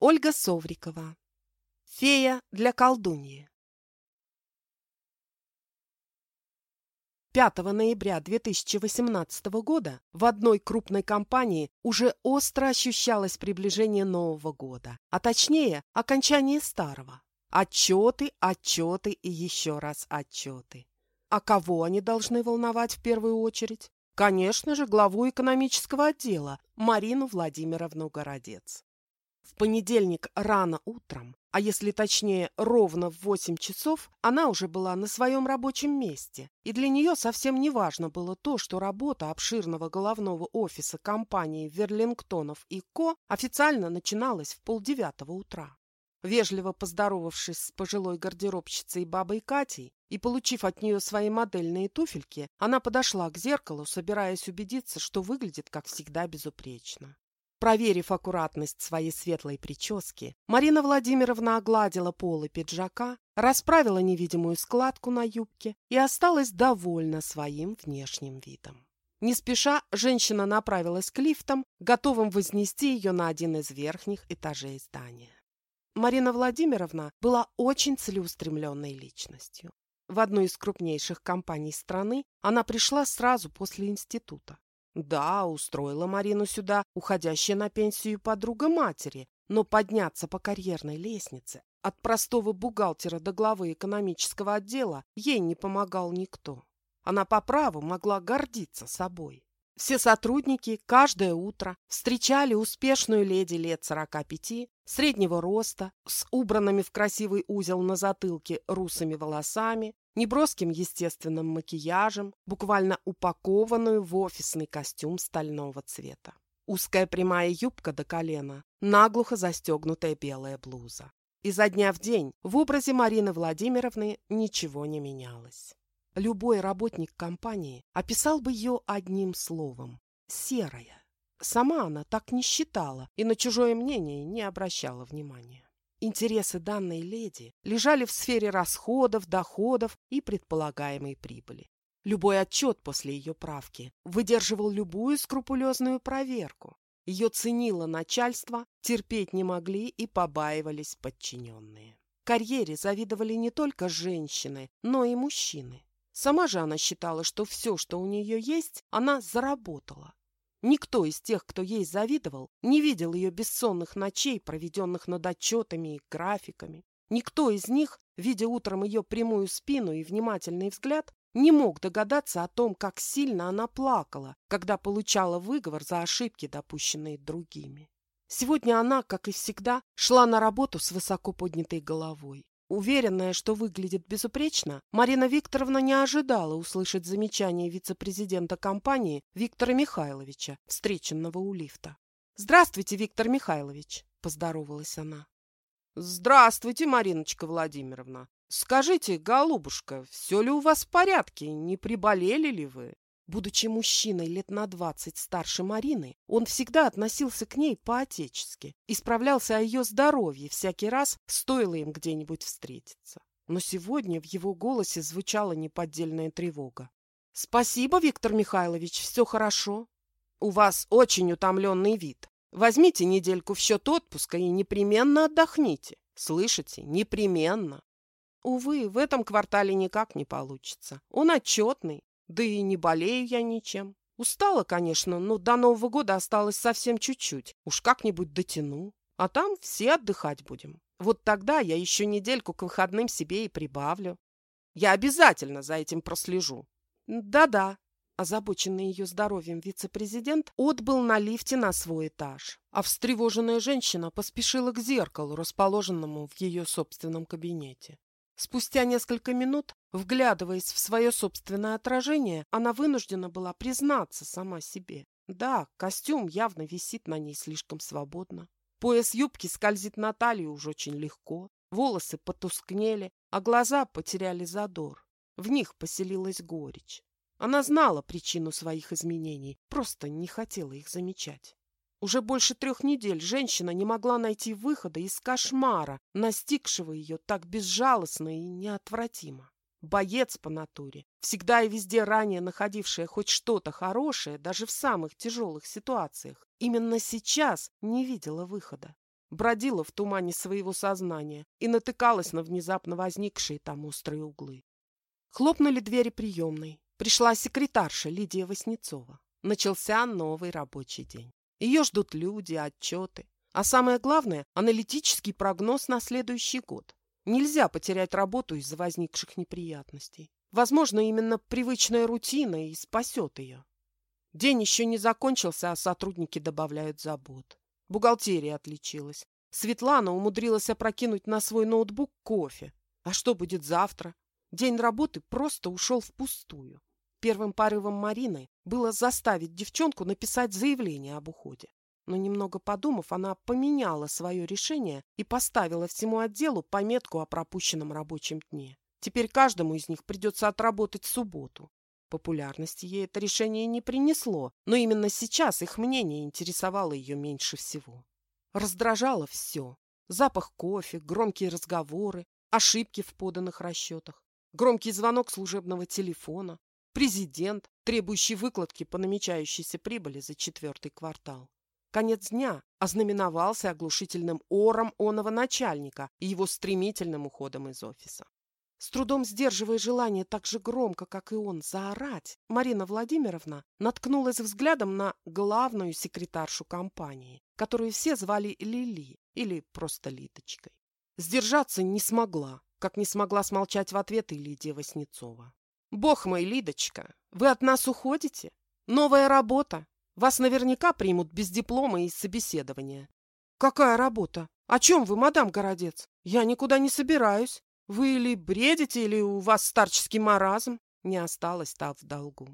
Ольга Соврикова. Фея для колдуньи. 5 ноября 2018 года в одной крупной компании уже остро ощущалось приближение Нового года, а точнее окончание старого. Отчеты, отчеты и еще раз отчеты. А кого они должны волновать в первую очередь? Конечно же, главу экономического отдела Марину Владимировну Городец. В понедельник рано утром, а если точнее ровно в 8 часов, она уже была на своем рабочем месте, и для нее совсем не важно было то, что работа обширного головного офиса компании Верлингтонов и Ко официально начиналась в полдевятого утра. Вежливо поздоровавшись с пожилой гардеробщицей бабой Катей и получив от нее свои модельные туфельки, она подошла к зеркалу, собираясь убедиться, что выглядит, как всегда, безупречно. Проверив аккуратность своей светлой прически, Марина Владимировна огладила полы пиджака, расправила невидимую складку на юбке и осталась довольна своим внешним видом. Не спеша женщина направилась к лифтам, готовым вознести ее на один из верхних этажей здания. Марина Владимировна была очень целеустремленной личностью. В одну из крупнейших компаний страны она пришла сразу после института. Да, устроила Марину сюда уходящая на пенсию подруга матери, но подняться по карьерной лестнице от простого бухгалтера до главы экономического отдела ей не помогал никто. Она по праву могла гордиться собой. Все сотрудники каждое утро встречали успешную леди лет 45, среднего роста, с убранными в красивый узел на затылке русыми волосами, неброским естественным макияжем, буквально упакованную в офисный костюм стального цвета. Узкая прямая юбка до колена, наглухо застегнутая белая блуза. Изо дня в день в образе Марины Владимировны ничего не менялось. Любой работник компании описал бы ее одним словом – серая. Сама она так не считала и на чужое мнение не обращала внимания. Интересы данной леди лежали в сфере расходов, доходов и предполагаемой прибыли. Любой отчет после ее правки выдерживал любую скрупулезную проверку. Ее ценило начальство, терпеть не могли и побаивались подчиненные. Карьере завидовали не только женщины, но и мужчины. Сама же она считала, что все, что у нее есть, она заработала. Никто из тех, кто ей завидовал, не видел ее бессонных ночей, проведенных над отчетами и графиками. Никто из них, видя утром ее прямую спину и внимательный взгляд, не мог догадаться о том, как сильно она плакала, когда получала выговор за ошибки, допущенные другими. Сегодня она, как и всегда, шла на работу с высоко поднятой головой. Уверенная, что выглядит безупречно, Марина Викторовна не ожидала услышать замечание вице-президента компании Виктора Михайловича, встреченного у лифта. «Здравствуйте, Виктор Михайлович!» – поздоровалась она. «Здравствуйте, Мариночка Владимировна! Скажите, голубушка, все ли у вас в порядке? Не приболели ли вы?» Будучи мужчиной лет на двадцать старше Марины, он всегда относился к ней по-отечески и справлялся о ее здоровье всякий раз, стоило им где-нибудь встретиться. Но сегодня в его голосе звучала неподдельная тревога. «Спасибо, Виктор Михайлович, все хорошо. У вас очень утомленный вид. Возьмите недельку в счет отпуска и непременно отдохните. Слышите? Непременно. Увы, в этом квартале никак не получится. Он отчетный, да и не болею я ничем. Устала, конечно, но до Нового года осталось совсем чуть-чуть. Уж как-нибудь дотяну. А там все отдыхать будем. Вот тогда я еще недельку к выходным себе и прибавлю. Я обязательно за этим прослежу. Да-да. Озабоченный ее здоровьем вице-президент отбыл на лифте на свой этаж, а встревоженная женщина поспешила к зеркалу, расположенному в ее собственном кабинете. Спустя несколько минут, вглядываясь в свое собственное отражение, она вынуждена была признаться сама себе. Да, костюм явно висит на ней слишком свободно. Пояс юбки скользит на талию уж очень легко, волосы потускнели, а глаза потеряли задор. В них поселилась горечь. Она знала причину своих изменений, просто не хотела их замечать. Уже больше трех недель женщина не могла найти выхода из кошмара, настигшего ее так безжалостно и неотвратимо. Боец по натуре, всегда и везде ранее находившая хоть что-то хорошее, даже в самых тяжелых ситуациях, именно сейчас не видела выхода. бродила в тумане своего сознания и натыкалась на внезапно возникшие там острые углы. Хлопнули двери приемной. Пришла секретарша Лидия Васнецова. Начался новый рабочий день. Ее ждут люди, отчеты. А самое главное – аналитический прогноз на следующий год. Нельзя потерять работу из-за возникших неприятностей. Возможно, именно привычная рутина и спасет ее. День еще не закончился, а сотрудники добавляют забот. Бухгалтерия отличилась. Светлана умудрилась опрокинуть на свой ноутбук кофе. А что будет завтра? День работы просто ушел впустую. Первым порывом Марины было заставить девчонку написать заявление об уходе. Но немного подумав, она поменяла свое решение и поставила всему отделу пометку о пропущенном рабочем дне. Теперь каждому из них придется отработать субботу. Популярности ей это решение не принесло, но именно сейчас их мнение интересовало ее меньше всего. Раздражало все. Запах кофе, громкие разговоры, ошибки в поданных расчетах, громкий звонок служебного телефона, президент, требующий выкладки по намечающейся прибыли за четвертый квартал. Конец дня ознаменовался оглушительным ором оного начальника и его стремительным уходом из офиса. С трудом сдерживая желание так же громко, как и он, заорать, Марина Владимировна наткнулась взглядом на главную секретаршу компании, которую все звали Лили или просто Литочкой. Сдержаться не смогла, как не смогла смолчать в ответ и Лидия Васнецова. «Бог мой, Лидочка, вы от нас уходите? Новая работа? Вас наверняка примут без диплома и собеседования». «Какая работа? О чем вы, мадам Городец? Я никуда не собираюсь. Вы или бредите, или у вас старческий маразм?» Не осталось та в долгу.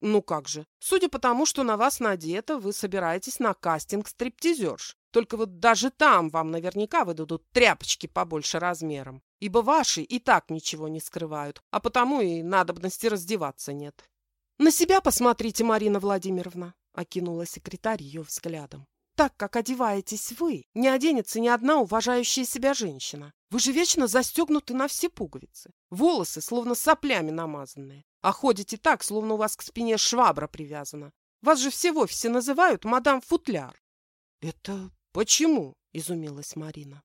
«Ну как же, судя по тому, что на вас надето, вы собираетесь на кастинг стриптизерш. Только вот даже там вам наверняка выдадут тряпочки побольше размером, ибо ваши и так ничего не скрывают, а потому и надобности раздеваться нет. «На себя посмотрите, Марина Владимировна», — окинула секретарь ее взглядом. «Так, как одеваетесь вы, не оденется ни одна уважающая себя женщина. Вы же вечно застегнуты на все пуговицы, волосы словно соплями намазанные, а ходите так, словно у вас к спине швабра привязана. Вас же все в офисе называют мадам Футляр». «Это «Почему?» – изумилась Марина.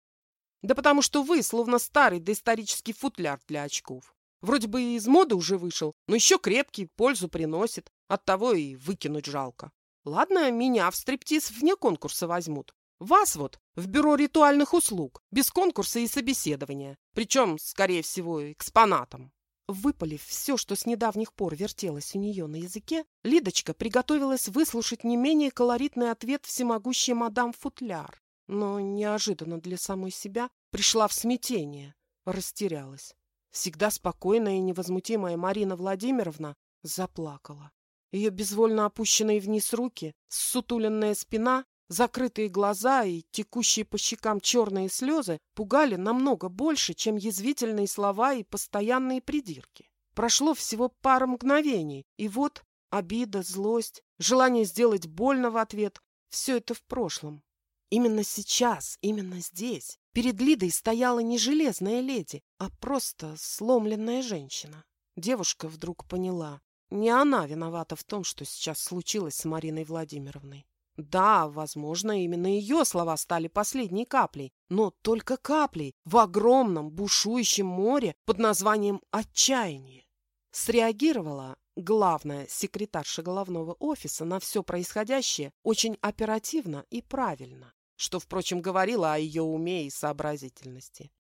«Да потому что вы словно старый доисторический футляр для очков. Вроде бы из моды уже вышел, но еще крепкий, пользу приносит. Оттого и выкинуть жалко. Ладно, меня в стриптиз вне конкурса возьмут. Вас вот в бюро ритуальных услуг, без конкурса и собеседования. Причем, скорее всего, экспонатом. Выпалив все, что с недавних пор вертелось у нее на языке, Лидочка приготовилась выслушать не менее колоритный ответ всемогущей мадам Футляр. Но неожиданно для самой себя пришла в смятение, растерялась. Всегда спокойная и невозмутимая Марина Владимировна заплакала. Ее безвольно опущенные вниз руки, ссутуленная спина Закрытые глаза и текущие по щекам черные слезы пугали намного больше, чем язвительные слова и постоянные придирки. Прошло всего пара мгновений, и вот обида, злость, желание сделать больно в ответ – все это в прошлом. Именно сейчас, именно здесь, перед Лидой стояла не железная леди, а просто сломленная женщина. Девушка вдруг поняла, не она виновата в том, что сейчас случилось с Мариной Владимировной. Да, возможно, именно ее слова стали последней каплей, но только каплей в огромном бушующем море под названием «отчаяние». Среагировала главная секретарша головного офиса на все происходящее очень оперативно и правильно, что, впрочем, говорило о ее уме и сообразительности.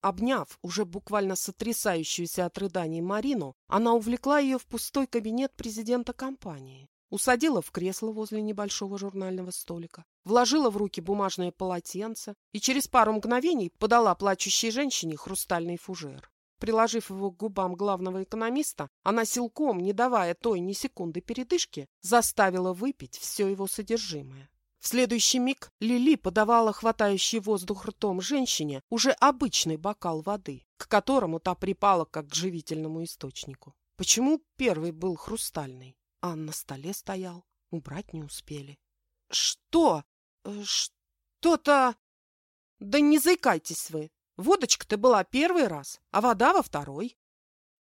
Обняв уже буквально сотрясающуюся от рыданий Марину, она увлекла ее в пустой кабинет президента компании. Усадила в кресло возле небольшого журнального столика, вложила в руки бумажное полотенце и через пару мгновений подала плачущей женщине хрустальный фужер. Приложив его к губам главного экономиста, она силком, не давая той ни секунды передышки, заставила выпить все его содержимое. В следующий миг Лили подавала хватающий воздух ртом женщине уже обычный бокал воды, к которому та припала как к живительному источнику. Почему первый был хрустальный? А на столе стоял. Убрать не успели. «Что? Э, что-то...» «Да не заикайтесь вы. Водочка-то была первый раз, а вода во второй».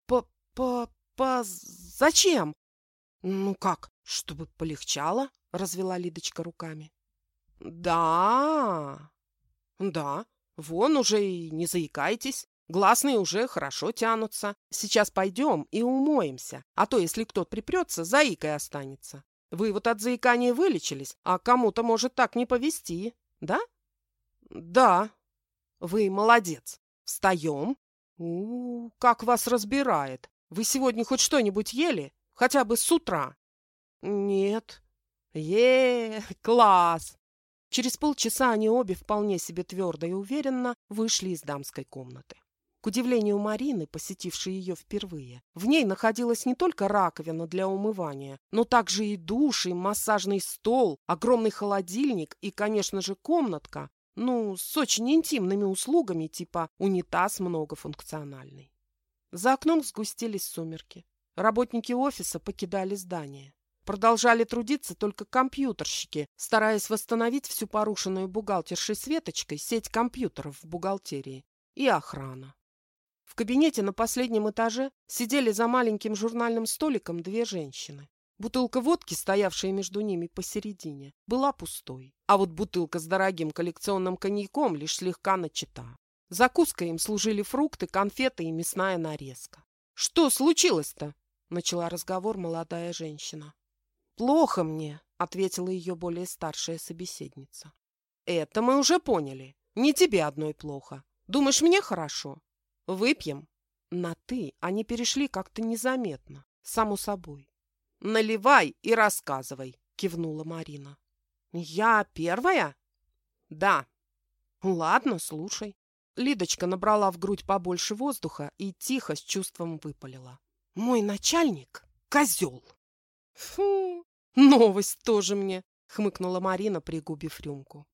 «По-по-по... зачем?» «Ну как, чтобы полегчало?» — развела Лидочка руками. «Да, Да, вон уже и не заикайтесь. Гласные уже хорошо тянутся. Сейчас пойдем и умоемся, а то, если кто-то припрется, заикой останется. Вы вот от заикания вылечились, а кому-то может так не повезти, да? Да. Вы молодец. Встаем. У, -у как вас разбирает. Вы сегодня хоть что-нибудь ели? Хотя бы с утра? Нет. Е, класс. Через полчаса они обе вполне себе твердо и уверенно вышли из дамской комнаты. К удивлению Марины, посетившей ее впервые, в ней находилась не только раковина для умывания, но также и душ, и массажный стол, огромный холодильник и, конечно же, комнатка, ну, с очень интимными услугами типа унитаз многофункциональный. За окном сгустились сумерки. Работники офиса покидали здание. Продолжали трудиться только компьютерщики, стараясь восстановить всю порушенную бухгалтершей Светочкой сеть компьютеров в бухгалтерии и охрана. В кабинете на последнем этаже сидели за маленьким журнальным столиком две женщины. Бутылка водки, стоявшая между ними посередине, была пустой, а вот бутылка с дорогим коллекционным коньяком лишь слегка начата. Закуской им служили фрукты, конфеты и мясная нарезка. «Что случилось-то?» — начала разговор молодая женщина. «Плохо мне», — ответила ее более старшая собеседница. «Это мы уже поняли. Не тебе одной плохо. Думаешь, мне хорошо? Выпьем?» На «ты» они перешли как-то незаметно, само собой. «Наливай и рассказывай», — кивнула Марина. «Я первая?» «Да». «Ладно, слушай». Лидочка набрала в грудь побольше воздуха и тихо с чувством выпалила. «Мой начальник — козел!» «Фу, новость тоже мне!» — хмыкнула Марина, пригубив рюмку.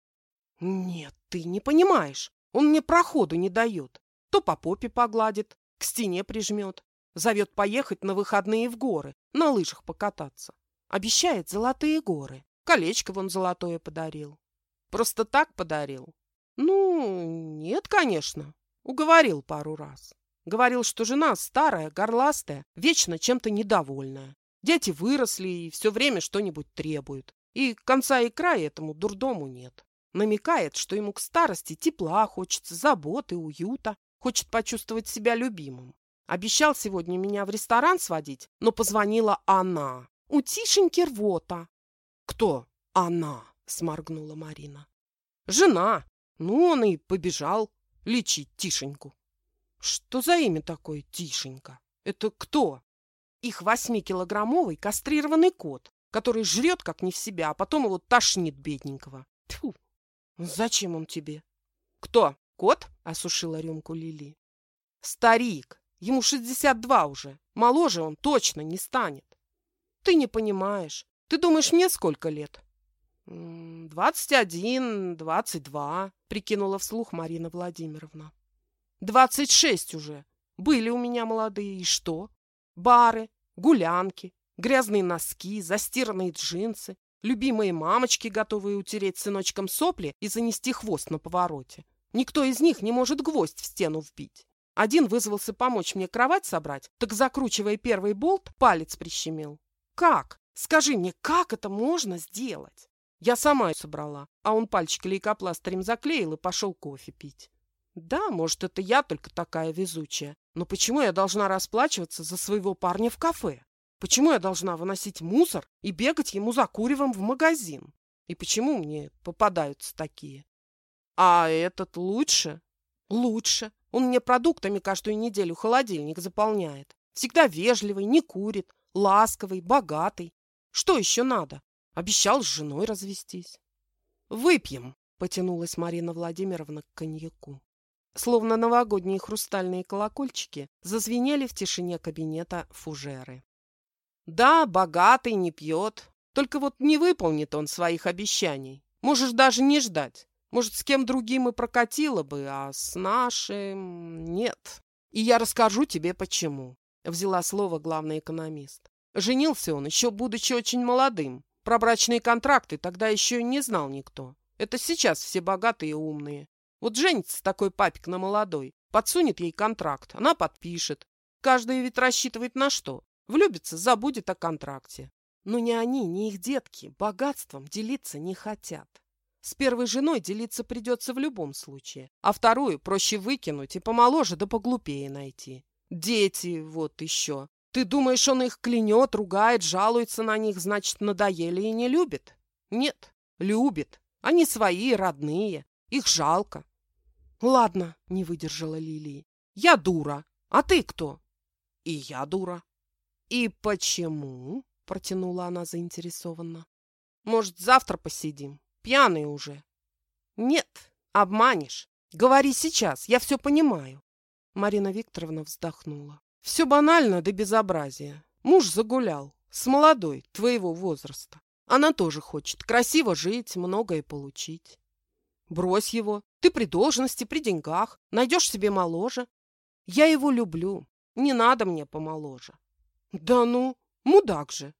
«Нет, ты не понимаешь. Он мне проходу не дает. То по попе погладит, к стене прижмет. Зовет поехать на выходные в горы, на лыжах покататься. Обещает золотые горы. Колечко вон золотое подарил. Просто так подарил? Ну, нет, конечно. Уговорил пару раз. Говорил, что жена старая, горластая, вечно чем-то недовольная. Дети выросли и все время что-нибудь требуют. И конца и края этому дурдому нет. Намекает, что ему к старости тепла хочется, заботы, уюта, Хочет почувствовать себя любимым. Обещал сегодня меня в ресторан сводить, но позвонила она. У Тишеньки рвота. Кто она? Сморгнула Марина. Жена. Ну, он и побежал лечить Тишеньку. Что за имя такое Тишенька? Это кто? Их восьмикилограммовый кастрированный кот, который жрет как не в себя, а потом его тошнит бедненького. Тьфу. Зачем он тебе? Кто? Кот осушила рюмку Лили. Старик, ему шестьдесят два уже. Моложе он точно не станет. Ты не понимаешь. Ты думаешь, мне сколько лет? Двадцать один, двадцать два, прикинула вслух Марина Владимировна. Двадцать шесть уже. Были у меня молодые, и что? Бары, гулянки, грязные носки, застиранные джинсы, любимые мамочки, готовые утереть сыночком сопли и занести хвост на повороте. Никто из них не может гвоздь в стену вбить. Один вызвался помочь мне кровать собрать, так, закручивая первый болт, палец прищемил. Как? Скажи мне, как это можно сделать? Я сама ее собрала, а он пальчик лейкопластырем заклеил и пошел кофе пить. Да, может, это я только такая везучая, но почему я должна расплачиваться за своего парня в кафе? Почему я должна выносить мусор и бегать ему за куревом в магазин? И почему мне попадаются такие? А этот лучше? Лучше. Он мне продуктами каждую неделю холодильник заполняет. Всегда вежливый, не курит, ласковый, богатый. Что еще надо? Обещал с женой развестись. Выпьем, потянулась Марина Владимировна к коньяку. Словно новогодние хрустальные колокольчики зазвенели в тишине кабинета фужеры. Да, богатый не пьет, только вот не выполнит он своих обещаний. Можешь даже не ждать. Может, с кем другим и прокатило бы, а с нашим нет. И я расскажу тебе, почему. Взяла слово главный экономист. Женился он, еще будучи очень молодым. Про брачные контракты тогда еще не знал никто. Это сейчас все богатые и умные. Вот женится такой папик на молодой, подсунет ей контракт, она подпишет. Каждый ведь рассчитывает на что? Влюбится, забудет о контракте. Но ни они, ни их детки богатством делиться не хотят. С первой женой делиться придется в любом случае, а вторую проще выкинуть и помоложе да поглупее найти. Дети вот еще. Ты думаешь, он их клянет, ругает, жалуется на них, значит, надоели и не любит? Нет, любит. Они свои, родные. Их жалко. Ладно, не выдержала Лилии. Я дура. А ты кто? И я дура. И почему? Протянула она заинтересованно. Может, завтра посидим? Пьяные уже. Нет, обманешь. Говори сейчас, я все понимаю. Марина Викторовна вздохнула. Все банально до безобразия. Муж загулял. С молодой, твоего возраста. Она тоже хочет красиво жить, многое получить. Брось его. Ты при должности, при деньгах. Найдешь себе моложе. Я его люблю. Не надо мне помоложе. Да ну, мудак же.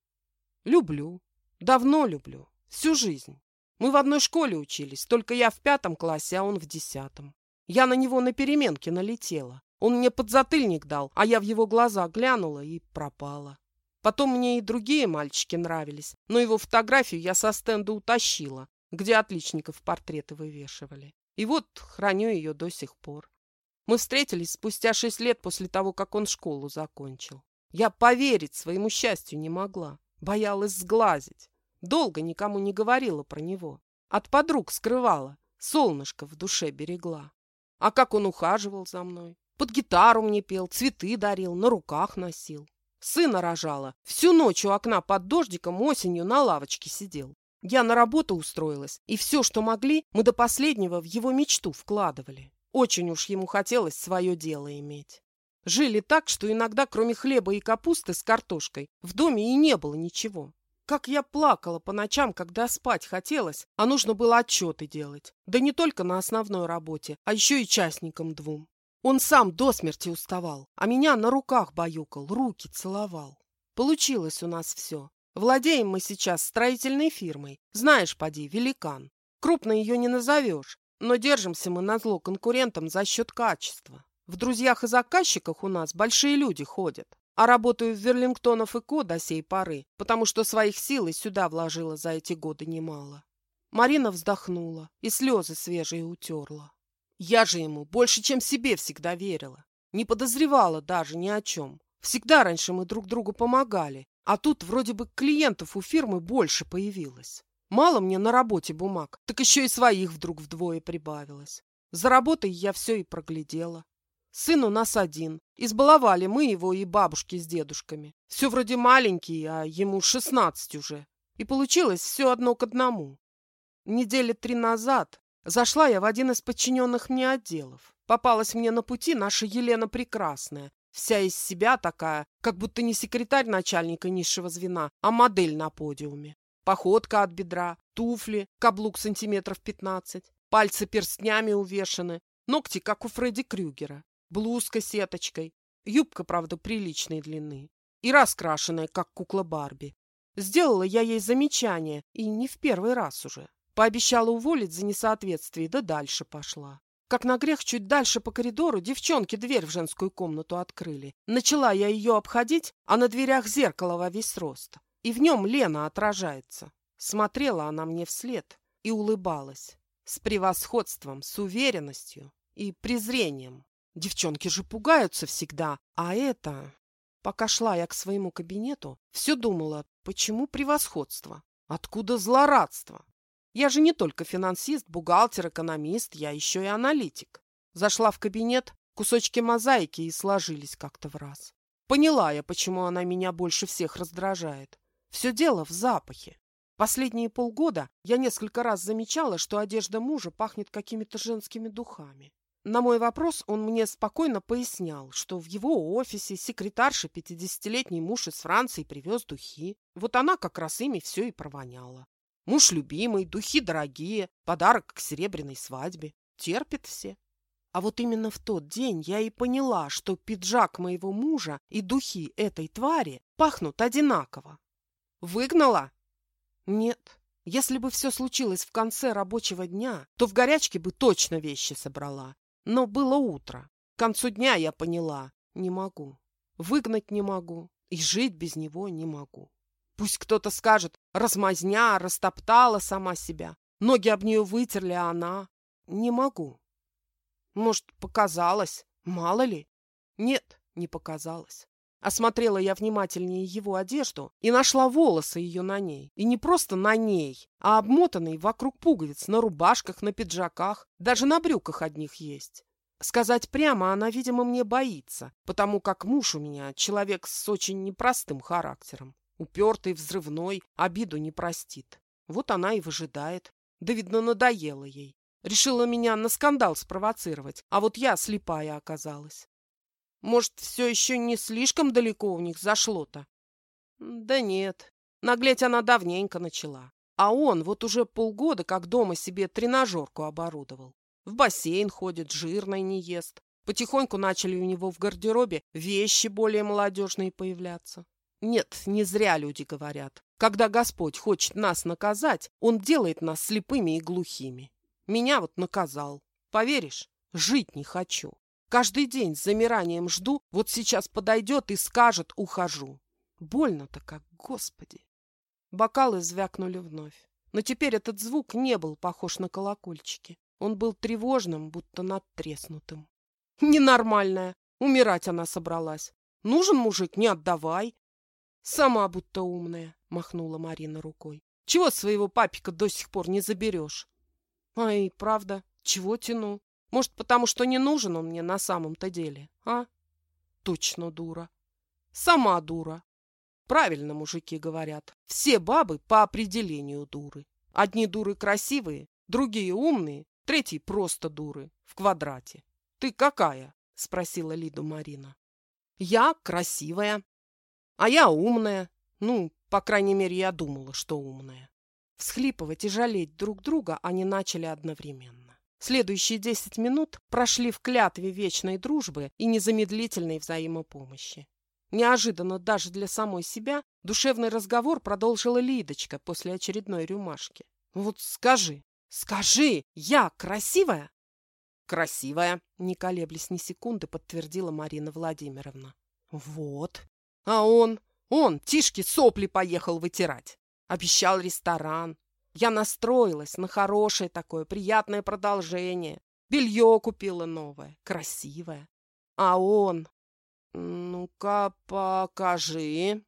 Люблю. Давно люблю. Всю жизнь. Мы в одной школе учились, только я в пятом классе, а он в десятом. Я на него на переменке налетела. Он мне подзатыльник дал, а я в его глаза глянула и пропала. Потом мне и другие мальчики нравились, но его фотографию я со стенда утащила, где отличников портреты вывешивали. И вот храню ее до сих пор. Мы встретились спустя шесть лет после того, как он школу закончил. Я поверить своему счастью не могла, боялась сглазить. Долго никому не говорила про него. От подруг скрывала, солнышко в душе берегла. А как он ухаживал за мной, под гитару мне пел, цветы дарил, на руках носил. Сына рожала. Всю ночь у окна под дождиком осенью на лавочке сидел. Я на работу устроилась, и все, что могли, мы до последнего в его мечту вкладывали. Очень уж ему хотелось свое дело иметь. Жили так, что иногда, кроме хлеба и капусты с картошкой, в доме и не было ничего. Как я плакала по ночам, когда спать хотелось, а нужно было отчеты делать. Да не только на основной работе, а еще и частникам двум. Он сам до смерти уставал, а меня на руках баюкал, руки целовал. Получилось у нас все. Владеем мы сейчас строительной фирмой. Знаешь, поди, великан. Крупно ее не назовешь, но держимся мы на зло конкурентам за счет качества. В друзьях и заказчиках у нас большие люди ходят. А работаю в Верлингтонов и Ко до сей поры, потому что своих сил и сюда вложила за эти годы немало. Марина вздохнула и слезы свежие утерла. Я же ему больше, чем себе всегда верила. Не подозревала даже ни о чем. Всегда раньше мы друг другу помогали, а тут вроде бы клиентов у фирмы больше появилось. Мало мне на работе бумаг, так еще и своих вдруг вдвое прибавилось. За работой я все и проглядела. Сын у нас один. Избаловали мы его и бабушки с дедушками. Все вроде маленький, а ему шестнадцать уже. И получилось все одно к одному. Недели три назад Зашла я в один из подчиненных мне отделов. Попалась мне на пути наша Елена Прекрасная, вся из себя такая, как будто не секретарь начальника низшего звена, а модель на подиуме. Походка от бедра, туфли, каблук сантиметров пятнадцать, пальцы перстнями увешаны, ногти, как у Фредди Крюгера, блузка сеточкой, юбка, правда, приличной длины и раскрашенная, как кукла Барби. Сделала я ей замечание, и не в первый раз уже. Пообещала уволить за несоответствие, да дальше пошла. Как на грех, чуть дальше по коридору девчонки дверь в женскую комнату открыли. Начала я ее обходить, а на дверях зеркало во весь рост. И в нем Лена отражается. Смотрела она мне вслед и улыбалась. С превосходством, с уверенностью и презрением. Девчонки же пугаются всегда, а это... Пока шла я к своему кабинету, все думала, почему превосходство? Откуда злорадство? Я же не только финансист, бухгалтер, экономист, я еще и аналитик. Зашла в кабинет, кусочки мозаики и сложились как-то в раз. Поняла я, почему она меня больше всех раздражает. Все дело в запахе. Последние полгода я несколько раз замечала, что одежда мужа пахнет какими-то женскими духами. На мой вопрос он мне спокойно пояснял, что в его офисе секретарша 50-летний муж из Франции привез духи. Вот она как раз ими все и провоняла. Муж любимый, духи дорогие, подарок к серебряной свадьбе. Терпит все. А вот именно в тот день я и поняла, что пиджак моего мужа и духи этой твари пахнут одинаково. Выгнала? Нет. Если бы все случилось в конце рабочего дня, то в горячке бы точно вещи собрала. Но было утро. К концу дня я поняла, не могу. Выгнать не могу и жить без него не могу. Пусть кто-то скажет, размазня, растоптала сама себя. ноги об нее вытерли, а она... Не могу. Может, показалось? Мало ли? Нет, не показалось. Осмотрела я внимательнее его одежду и нашла волосы ее на ней. И не просто на ней, а обмотанные вокруг пуговиц, на рубашках, на пиджаках, даже на брюках одних есть. Сказать прямо, она, видимо, мне боится, потому как муж у меня человек с очень непростым характером. Упертый, взрывной, обиду не простит. Вот она и выжидает. Да, видно, надоело ей. Решила меня на скандал спровоцировать, а вот я слепая оказалась. Может, все еще не слишком далеко у них зашло-то? Да нет, наглеть она давненько начала. А он вот уже полгода как дома себе тренажерку оборудовал. В бассейн ходит, жирной не ест. Потихоньку начали у него в гардеробе вещи более молодежные появляться. Нет, не зря люди говорят. Когда Господь хочет нас наказать, Он делает нас слепыми и глухими. Меня вот наказал. Поверишь, жить не хочу. Каждый день с замиранием жду, вот сейчас подойдет и скажет «ухожу». Больно-то как, господи. Бокалы звякнули вновь. Но теперь этот звук не был похож на колокольчики. Он был тревожным, будто надтреснутым. Ненормальная. Умирать она собралась. Нужен мужик, не отдавай. Сама будто умная, махнула Марина рукой. Чего своего папика до сих пор не заберешь? Ай, правда, чего тяну? Может, потому что не нужен он мне на самом-то деле, а? Точно дура. Сама дура. Правильно мужики говорят. Все бабы по определению дуры. Одни дуры красивые, другие умные, третьи просто дуры. В квадрате. Ты какая? Спросила Лиду Марина. Я красивая. А я умная. Ну, по крайней мере, я думала, что умная. Всхлипывать и жалеть друг друга они начали одновременно. Следующие десять минут прошли в клятве вечной дружбы и незамедлительной взаимопомощи. Неожиданно даже для самой себя душевный разговор продолжила Лидочка после очередной рюмашки. «Вот скажи, скажи, я красивая?» «Красивая», — не колеблясь ни секунды, подтвердила Марина Владимировна. «Вот. А он, он, Тишки сопли поехал вытирать. Обещал ресторан, я настроилась на хорошее такое, приятное продолжение. Белье купила новое, красивое. А он... Ну-ка, покажи.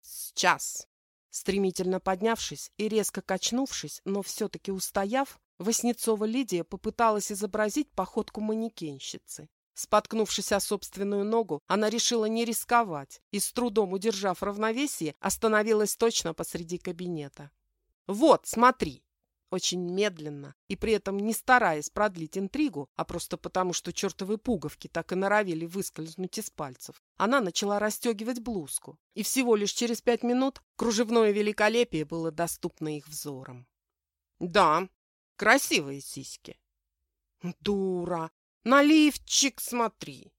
Сейчас. Стремительно поднявшись и резко качнувшись, но все-таки устояв, Васнецова Лидия попыталась изобразить походку манекенщицы. Споткнувшись о собственную ногу, она решила не рисковать и, с трудом удержав равновесие, остановилась точно посреди кабинета. «Вот, смотри!» Очень медленно и при этом не стараясь продлить интригу, а просто потому, что чертовы пуговки так и норовили выскользнуть из пальцев, она начала расстегивать блузку. И всего лишь через пять минут кружевное великолепие было доступно их взором. «Да, красивые сиськи». «Дура! На лифчик смотри!»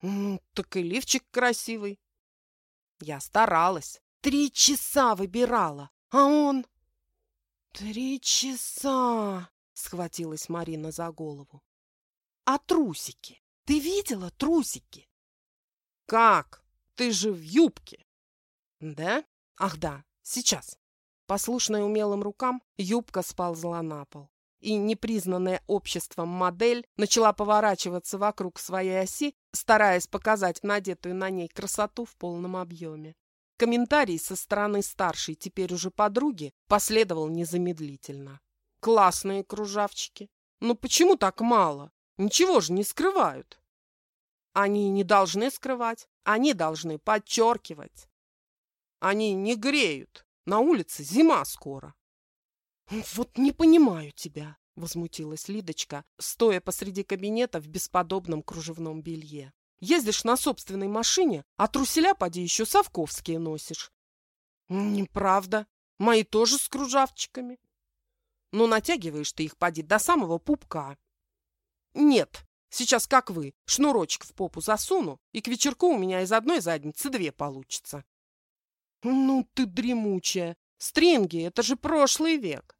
«Ну, так и лифчик красивый». Я старалась. Три часа выбирала, а он... «Три часа!» — схватилась Марина за голову. «А трусики? Ты видела трусики?» «Как? Ты же в юбке!» «Да? Ах да, сейчас!» Послушная умелым рукам, юбка сползла на пол, и непризнанная обществом модель начала поворачиваться вокруг своей оси, стараясь показать надетую на ней красоту в полном объеме. Комментарий со стороны старшей, теперь уже подруги, последовал незамедлительно. Классные кружавчики. Но почему так мало? Ничего же не скрывают. Они не должны скрывать, они должны подчеркивать. Они не греют. На улице зима скоро. Вот не понимаю тебя, возмутилась Лидочка, стоя посреди кабинета в бесподобном кружевном белье. Ездишь на собственной машине, а труселя, поди, еще совковские носишь. Неправда. Мои тоже с кружавчиками. Ну, натягиваешь ты их, поди, до самого пупка. Нет, сейчас как вы, шнурочек в попу засуну, и к вечерку у меня из одной задницы две получится. Ну ты дремучая. Стринги — это же прошлый век.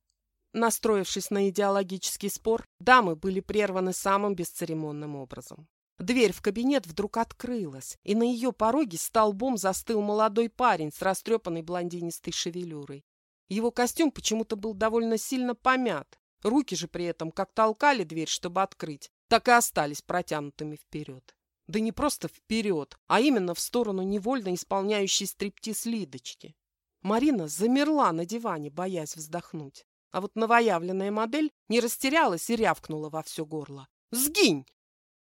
Настроившись на идеологический спор, дамы были прерваны самым бесцеремонным образом. Дверь в кабинет вдруг открылась, и на ее пороге столбом застыл молодой парень с растрепанной блондинистой шевелюрой. Его костюм почему-то был довольно сильно помят. Руки же при этом как толкали дверь, чтобы открыть, так и остались протянутыми вперед. Да не просто вперед, а именно в сторону невольно исполняющей стриптиз Лидочки. Марина замерла на диване, боясь вздохнуть. А вот новоявленная модель не растерялась и рявкнула во все горло. «Сгинь!»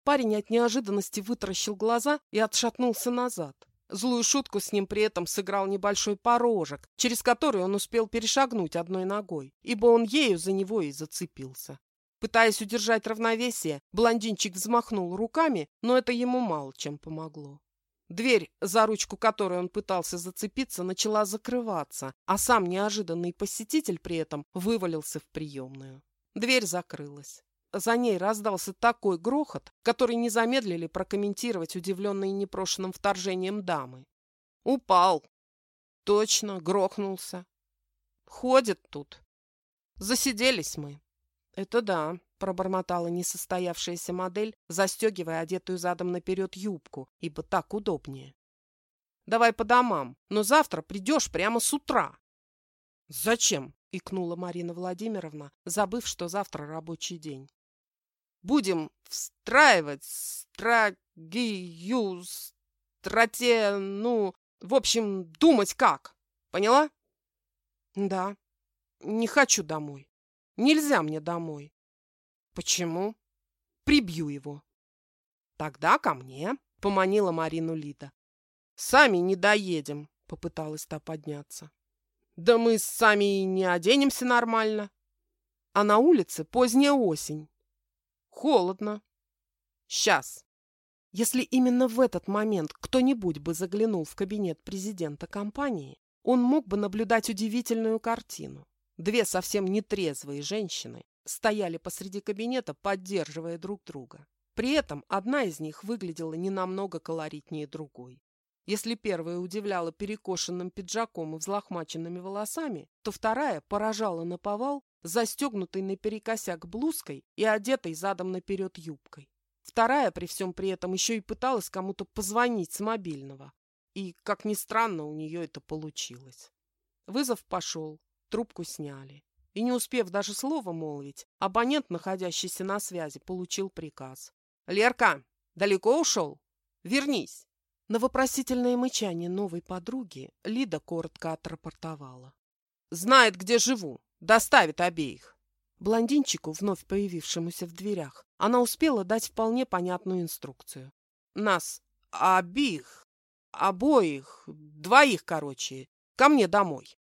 Парень от неожиданности вытаращил глаза и отшатнулся назад. Злую шутку с ним при этом сыграл небольшой порожек, через который он успел перешагнуть одной ногой, ибо он ею за него и зацепился. Пытаясь удержать равновесие, блондинчик взмахнул руками, но это ему мало чем помогло. Дверь, за ручку которой он пытался зацепиться, начала закрываться, а сам неожиданный посетитель при этом вывалился в приемную. Дверь закрылась. За ней раздался такой грохот, который не замедлили прокомментировать удивленные непрошенным вторжением дамы. «Упал!» «Точно, грохнулся!» «Ходит тут!» «Засиделись мы!» «Это да», — пробормотала несостоявшаяся модель, застегивая одетую задом наперед юбку, ибо так удобнее. «Давай по домам, но завтра придешь прямо с утра». «Зачем?» — икнула Марина Владимировна, забыв, что завтра рабочий день. «Будем встраивать страгию, страте, ну, в общем, думать как. Поняла?» «Да. Не хочу домой». Нельзя мне домой. Почему? Прибью его. Тогда ко мне, поманила Марину Лида. Сами не доедем, попыталась та подняться. Да мы сами и не оденемся нормально. А на улице поздняя осень. Холодно. Сейчас. Если именно в этот момент кто-нибудь бы заглянул в кабинет президента компании, он мог бы наблюдать удивительную картину. Две совсем нетрезвые женщины стояли посреди кабинета, поддерживая друг друга. При этом одна из них выглядела не намного колоритнее другой. Если первая удивляла перекошенным пиджаком и взлохмаченными волосами, то вторая поражала на повал застегнутой наперекосяк блузкой и одетой задом наперед юбкой. Вторая при всем при этом еще и пыталась кому-то позвонить с мобильного. И, как ни странно, у нее это получилось. Вызов пошел, Трубку сняли. И не успев даже слова молвить, абонент, находящийся на связи, получил приказ. «Лерка, далеко ушел? Вернись!» На вопросительное мычание новой подруги Лида коротко отрапортовала. «Знает, где живу. Доставит обеих». Блондинчику, вновь появившемуся в дверях, она успела дать вполне понятную инструкцию. «Нас обеих, обоих, двоих, короче, ко мне домой».